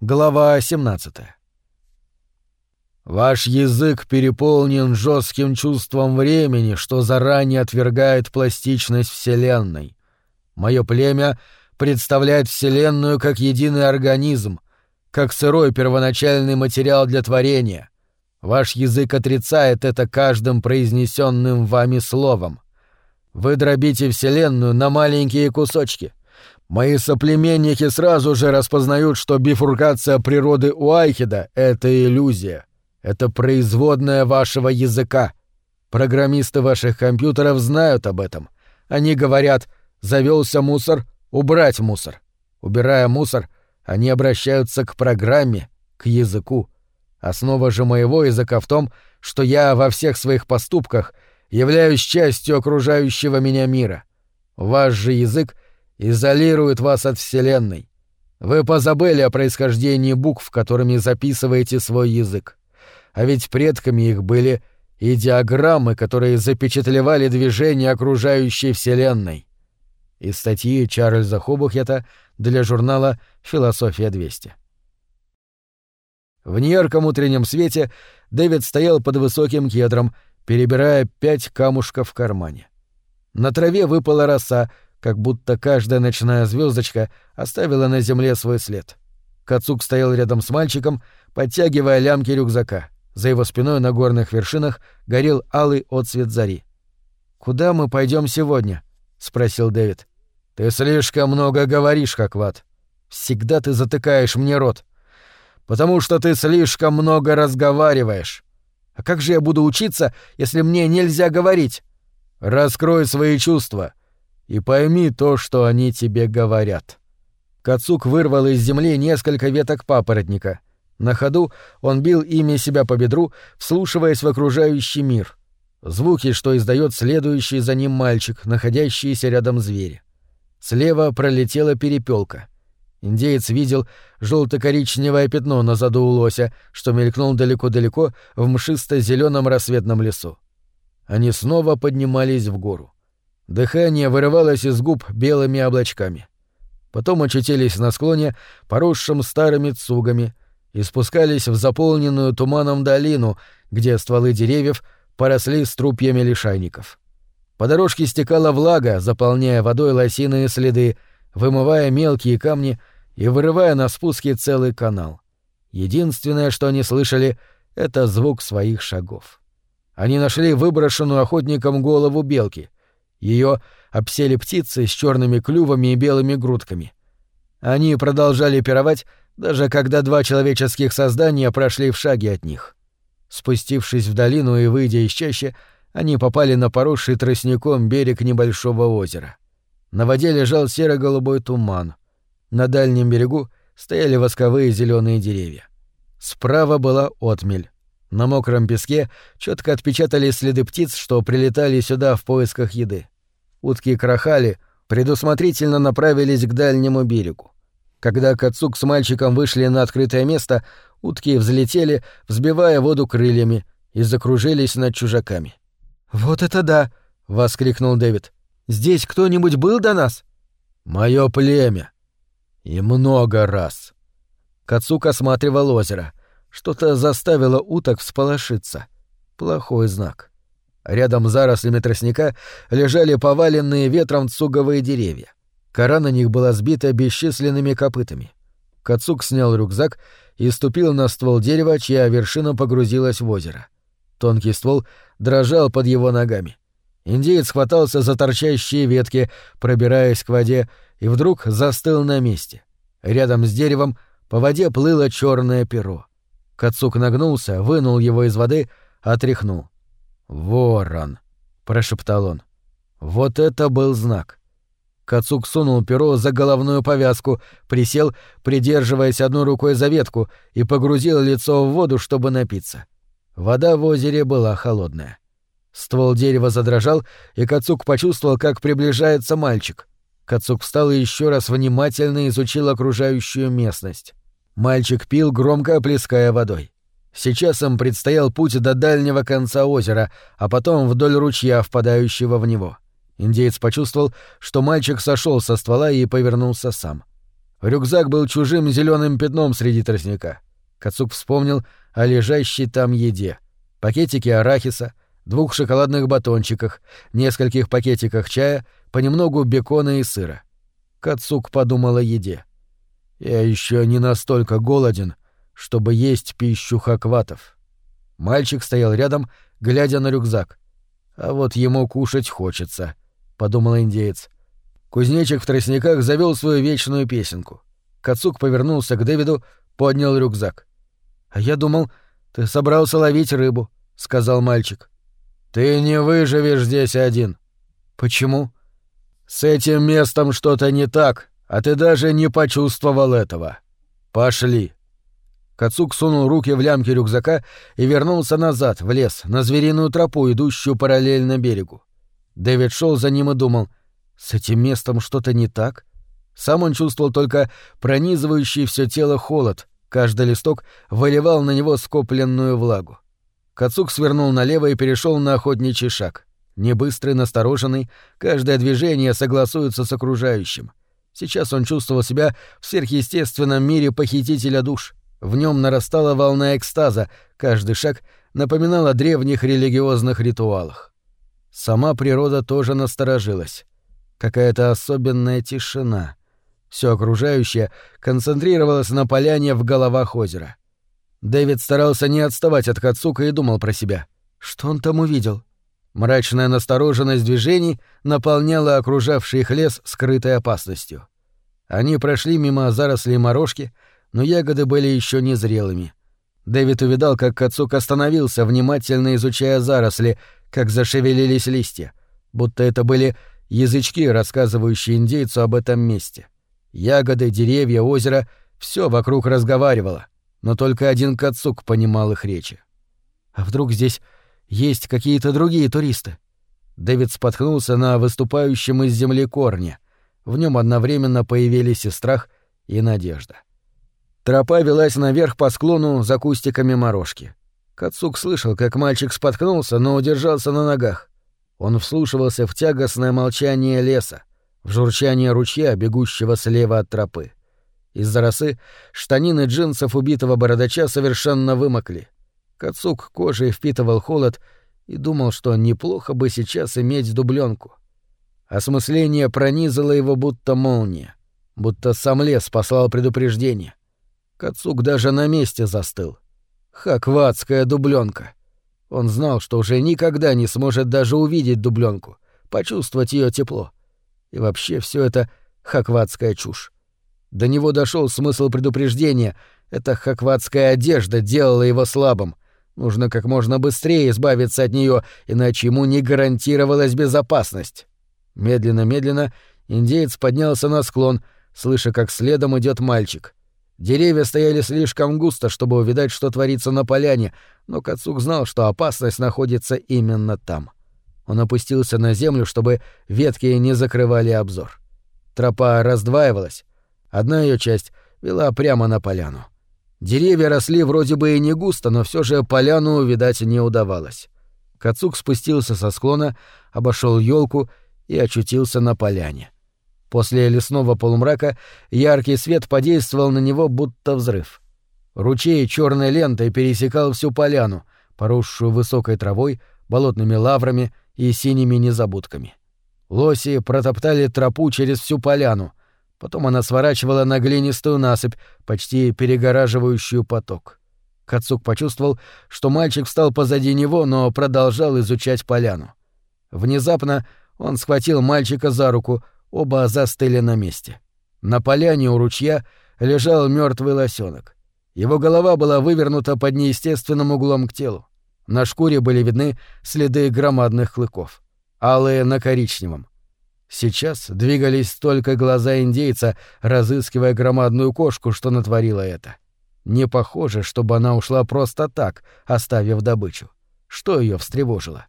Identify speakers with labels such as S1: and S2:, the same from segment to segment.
S1: Глава 17. Ваш язык переполнен жестким чувством времени, что заранее отвергает пластичность Вселенной. Мое племя представляет Вселенную как единый организм, как сырой первоначальный материал для творения. Ваш язык отрицает это каждым произнесенным вами словом. Вы дробите Вселенную на маленькие кусочки — Мои соплеменники сразу же распознают, что бифуркация природы у Айхеда — это иллюзия. Это производная вашего языка. Программисты ваших компьютеров знают об этом. Они говорят «завелся мусор, убрать мусор». Убирая мусор, они обращаются к программе, к языку. Основа же моего языка в том, что я во всех своих поступках являюсь частью окружающего меня мира. Ваш же язык — изолирует вас от Вселенной. Вы позабыли о происхождении букв, которыми записываете свой язык. А ведь предками их были и диаграммы, которые запечатлевали движение окружающей Вселенной. Из статьи Чарльза Хобухета для журнала «Философия-200». В неярком утреннем свете Дэвид стоял под высоким кедром, перебирая пять камушков в кармане. На траве выпала роса, как будто каждая ночная звездочка оставила на земле свой след. Кацук стоял рядом с мальчиком, подтягивая лямки рюкзака. За его спиной на горных вершинах горел алый отсвет зари. «Куда мы пойдем сегодня?» — спросил Дэвид. «Ты слишком много говоришь, Хакват. Всегда ты затыкаешь мне рот. Потому что ты слишком много разговариваешь. А как же я буду учиться, если мне нельзя говорить?» «Раскрой свои чувства и пойми то, что они тебе говорят». Кацук вырвал из земли несколько веток папоротника. На ходу он бил ими себя по бедру, вслушиваясь в окружающий мир. Звуки, что издает следующий за ним мальчик, находящийся рядом звери. Слева пролетела перепелка. Индеец видел желто-коричневое пятно на заду у лося, что мелькнул далеко-далеко в мшисто-зеленом рассветном лесу. Они снова поднимались в гору. Дыхание вырывалось из губ белыми облачками. Потом очутились на склоне, поросшем старыми цугами, и спускались в заполненную туманом долину, где стволы деревьев поросли струпьями лишайников. По дорожке стекала влага, заполняя водой лосиные следы, вымывая мелкие камни и вырывая на спуске целый канал. Единственное, что они слышали, — это звук своих шагов. Они нашли выброшенную охотником голову белки. Ее обсели птицы с черными клювами и белыми грудками. Они продолжали пировать, даже когда два человеческих создания прошли в шаге от них. Спустившись в долину и выйдя из чащи, они попали на поросший тростником берег небольшого озера. На воде лежал серо-голубой туман. На дальнем берегу стояли восковые зеленые деревья. Справа была отмель. На мокром песке четко отпечатались следы птиц, что прилетали сюда в поисках еды. Утки крахали, предусмотрительно направились к дальнему берегу. Когда Кацук с мальчиком вышли на открытое место, утки взлетели, взбивая воду крыльями, и закружились над чужаками. «Вот это да!» — воскликнул Дэвид. «Здесь кто-нибудь был до нас?» «Моё племя. И много раз». Кацук осматривал озеро — что-то заставило уток всполошиться. Плохой знак. Рядом с зарослями тростника лежали поваленные ветром цуговые деревья. Кора на них была сбита бесчисленными копытами. Кацук снял рюкзак и ступил на ствол дерева, чья вершина погрузилась в озеро. Тонкий ствол дрожал под его ногами. Индеец хватался за торчащие ветки, пробираясь к воде, и вдруг застыл на месте. Рядом с деревом по воде плыло черное перо. Кацук нагнулся, вынул его из воды, отряхнул. «Ворон!» — прошептал он. «Вот это был знак!» Кацук сунул перо за головную повязку, присел, придерживаясь одной рукой за ветку, и погрузил лицо в воду, чтобы напиться. Вода в озере была холодная. Ствол дерева задрожал, и Кацук почувствовал, как приближается мальчик. Кацук встал и еще раз внимательно изучил окружающую местность. Мальчик пил, громко оплеская водой. Сейчас им предстоял путь до дальнего конца озера, а потом вдоль ручья, впадающего в него. Индеец почувствовал, что мальчик сошел со ствола и повернулся сам. Рюкзак был чужим зеленым пятном среди тростника. Кацук вспомнил о лежащей там еде. Пакетике арахиса, двух шоколадных батончиках, нескольких пакетиках чая, понемногу бекона и сыра. Кацук подумал о еде. «Я еще не настолько голоден, чтобы есть пищу хакватов». Мальчик стоял рядом, глядя на рюкзак. «А вот ему кушать хочется», — подумал индеец. Кузнечик в тростниках завел свою вечную песенку. Кацук повернулся к Дэвиду, поднял рюкзак. «А я думал, ты собрался ловить рыбу», — сказал мальчик. «Ты не выживешь здесь один». «Почему?» «С этим местом что-то не так, а ты даже не почувствовал этого. Пошли». Кацук сунул руки в лямки рюкзака и вернулся назад, в лес, на звериную тропу, идущую параллельно берегу. Дэвид шел за ним и думал, с этим местом что-то не так? Сам он чувствовал только пронизывающий все тело холод, каждый листок выливал на него скопленную влагу. Кацук свернул налево и перешел на охотничий шаг. Небыстрый, настороженный, каждое движение согласуется с окружающим. Сейчас он чувствовал себя в сверхъестественном мире похитителя душ. В нем нарастала волна экстаза, каждый шаг напоминал о древних религиозных ритуалах. Сама природа тоже насторожилась. Какая-то особенная тишина. Все окружающее концентрировалось на поляне в головах озера. Дэвид старался не отставать от Кацука и думал про себя. Что он там увидел? Мрачная настороженность движений наполняла окружавший их лес скрытой опасностью. Они прошли мимо зарослей морожки, но ягоды были еще незрелыми. Дэвид увидал, как Кацук остановился, внимательно изучая заросли, как зашевелились листья, будто это были язычки, рассказывающие индейцу об этом месте. Ягоды, деревья, озеро — все вокруг разговаривало, но только один Кацук понимал их речи. «А вдруг здесь есть какие-то другие туристы?» Дэвид споткнулся на выступающем из земли корне. В нем одновременно появились и страх, и надежда. Тропа велась наверх по склону за кустиками морожки. Кацук слышал, как мальчик споткнулся, но удержался на ногах. Он вслушивался в тягостное молчание леса, в журчание ручья, бегущего слева от тропы. Из-за росы штанины джинсов убитого бородача совершенно вымокли. Кацук кожей впитывал холод и думал, что неплохо бы сейчас иметь дубленку. Осмысление пронизало его будто молния, будто сам лес послал предупреждение. Кацук даже на месте застыл. Хакватская дубленка. Он знал, что уже никогда не сможет даже увидеть дубленку, почувствовать ее тепло. И вообще все это хакватская чушь. До него дошел смысл предупреждения. Эта хакватская одежда делала его слабым. Нужно как можно быстрее избавиться от нее, иначе ему не гарантировалась безопасность. Медленно-медленно индеец поднялся на склон, слыша, как следом идет мальчик. Деревья стояли слишком густо, чтобы увидать, что творится на поляне, но Кацук знал, что опасность находится именно там. Он опустился на землю, чтобы ветки не закрывали обзор. Тропа раздваивалась. Одна ее часть вела прямо на поляну. Деревья росли вроде бы и не густо, но все же поляну увидать не удавалось. Кацук спустился со склона, обошел елку и очутился на поляне. После лесного полумрака яркий свет подействовал на него будто взрыв. Ручей черной лентой пересекал всю поляну, поросшую высокой травой, болотными лаврами и синими незабудками. Лоси протоптали тропу через всю поляну, потом она сворачивала на глинистую насыпь, почти перегораживающую поток. Кацук почувствовал, что мальчик встал позади него, но продолжал изучать поляну. Внезапно он схватил мальчика за руку, Оба застыли на месте. На поляне у ручья лежал мертвый лосенок. Его голова была вывернута под неестественным углом к телу. На шкуре были видны следы громадных клыков, алые на коричневом. Сейчас двигались только глаза индейца, разыскивая громадную кошку, что натворила это. Не похоже, чтобы она ушла просто так, оставив добычу. Что ее встревожило?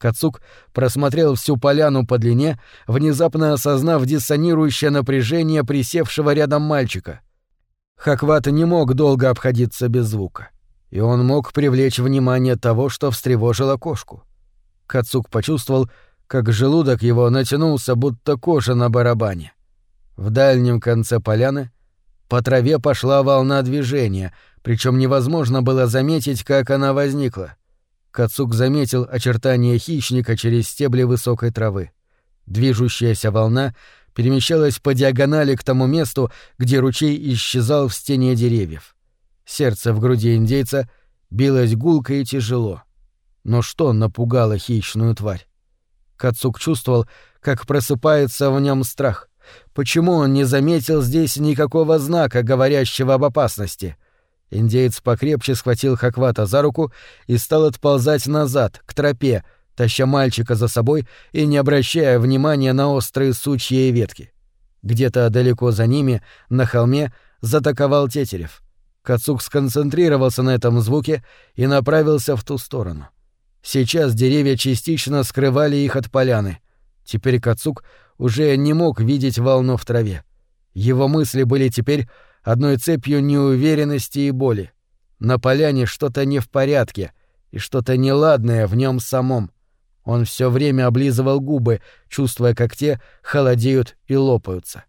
S1: Кацук просмотрел всю поляну по длине, внезапно осознав диссонирующее напряжение присевшего рядом мальчика. Хакват не мог долго обходиться без звука, и он мог привлечь внимание того, что встревожило кошку. Кацук почувствовал, как желудок его натянулся, будто кожа на барабане. В дальнем конце поляны По траве пошла волна движения, причем невозможно было заметить, как она возникла. Кацук заметил очертания хищника через стебли высокой травы. Движущаяся волна перемещалась по диагонали к тому месту, где ручей исчезал в стене деревьев. Сердце в груди индейца билось гулко и тяжело. Но что напугало хищную тварь? Кацук чувствовал, как просыпается в нем страх. Почему он не заметил здесь никакого знака, говорящего об опасности? Индеец покрепче схватил Хаквата за руку и стал отползать назад, к тропе, таща мальчика за собой и не обращая внимания на острые сучья и ветки. Где-то далеко за ними, на холме, затаковал Тетерев. Кацук сконцентрировался на этом звуке и направился в ту сторону. Сейчас деревья частично скрывали их от поляны. Теперь Кацук уже не мог видеть волну в траве. Его мысли были теперь одной цепью неуверенности и боли. На поляне что-то не в порядке, и что-то неладное в нем самом. Он все время облизывал губы, чувствуя, как те холодеют и лопаются.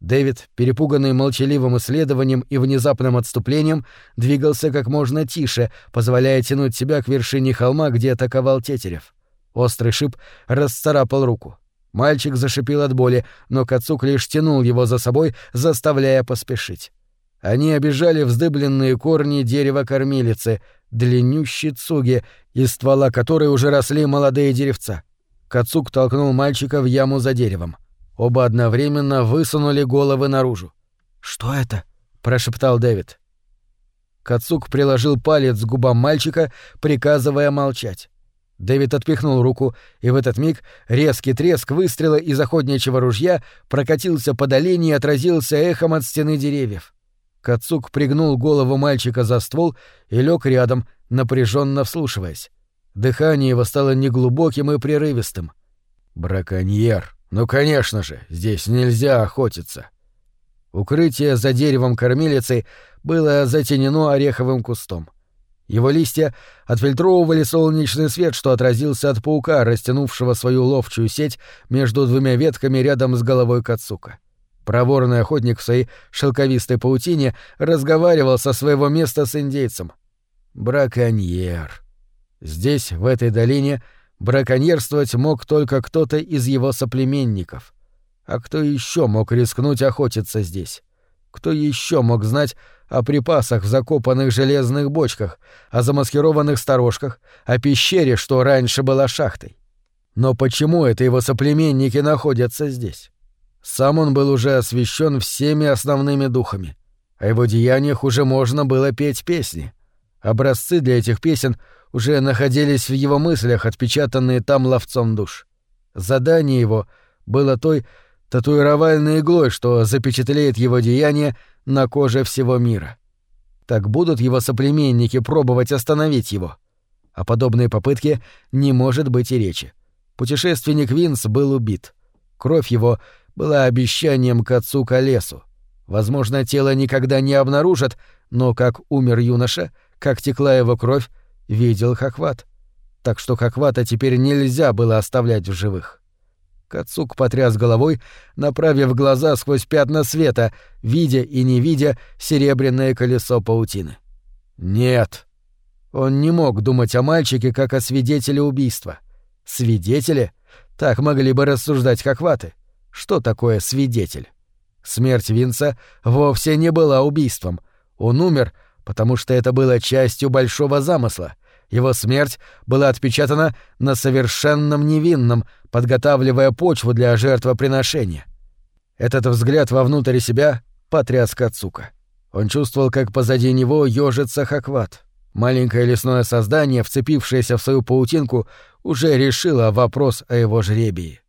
S1: Дэвид, перепуганный молчаливым исследованием и внезапным отступлением, двигался как можно тише, позволяя тянуть себя к вершине холма, где атаковал Тетерев. Острый шип расцарапал руку. Мальчик зашипел от боли, но Кацук лишь тянул его за собой, заставляя поспешить. Они обижали вздыбленные корни дерева кормилицы, длиннющие цуги, из ствола которой уже росли молодые деревца. Кацук толкнул мальчика в яму за деревом. Оба одновременно высунули головы наружу. «Что это?» — прошептал Дэвид. Кацук приложил палец к губам мальчика, приказывая молчать. Дэвид отпихнул руку, и в этот миг резкий треск выстрела из охотничьего ружья прокатился по долине и отразился эхом от стены деревьев. Кацук пригнул голову мальчика за ствол и лег рядом, напряженно вслушиваясь. Дыхание его стало неглубоким и прерывистым. «Браконьер! Ну, конечно же, здесь нельзя охотиться!» Укрытие за деревом кормилицы было затенено ореховым кустом. Его листья отфильтровывали солнечный свет, что отразился от паука, растянувшего свою ловчую сеть между двумя ветками рядом с головой Кацука. Проворный охотник в своей шелковистой паутине разговаривал со своего места с индейцем. Браконьер. Здесь, в этой долине, браконьерствовать мог только кто-то из его соплеменников. А кто еще мог рискнуть охотиться здесь? Кто еще мог знать о припасах в закопанных железных бочках, о замаскированных сторожках, о пещере, что раньше была шахтой. Но почему это его соплеменники находятся здесь? Сам он был уже освящен всеми основными духами. О его деяниях уже можно было петь песни. Образцы для этих песен уже находились в его мыслях, отпечатанные там ловцом душ. Задание его было той татуировальной иглой, что запечатлеет его деяния на коже всего мира. Так будут его соплеменники пробовать остановить его. О подобной попытке не может быть и речи. Путешественник Винс был убит. Кровь его была обещанием к отцу Колесу. Возможно, тело никогда не обнаружат, но как умер юноша, как текла его кровь, видел Хохват. Так что Хохвата теперь нельзя было оставлять в живых. Кацук потряс головой, направив глаза сквозь пятна света, видя и не видя серебряное колесо паутины. Нет. Он не мог думать о мальчике как о свидетеле убийства. Свидетели? Так могли бы рассуждать хохваты. Что такое свидетель? Смерть Винца вовсе не была убийством. Он умер, потому что это было частью большого замысла. Его смерть была отпечатана на совершенном невинном, подготавливая почву для жертвоприношения. Этот взгляд вовнутрь себя потряс Кацука. Он чувствовал, как позади него ёжится Хакват. Маленькое лесное создание, вцепившееся в свою паутинку, уже решило вопрос о его жребии.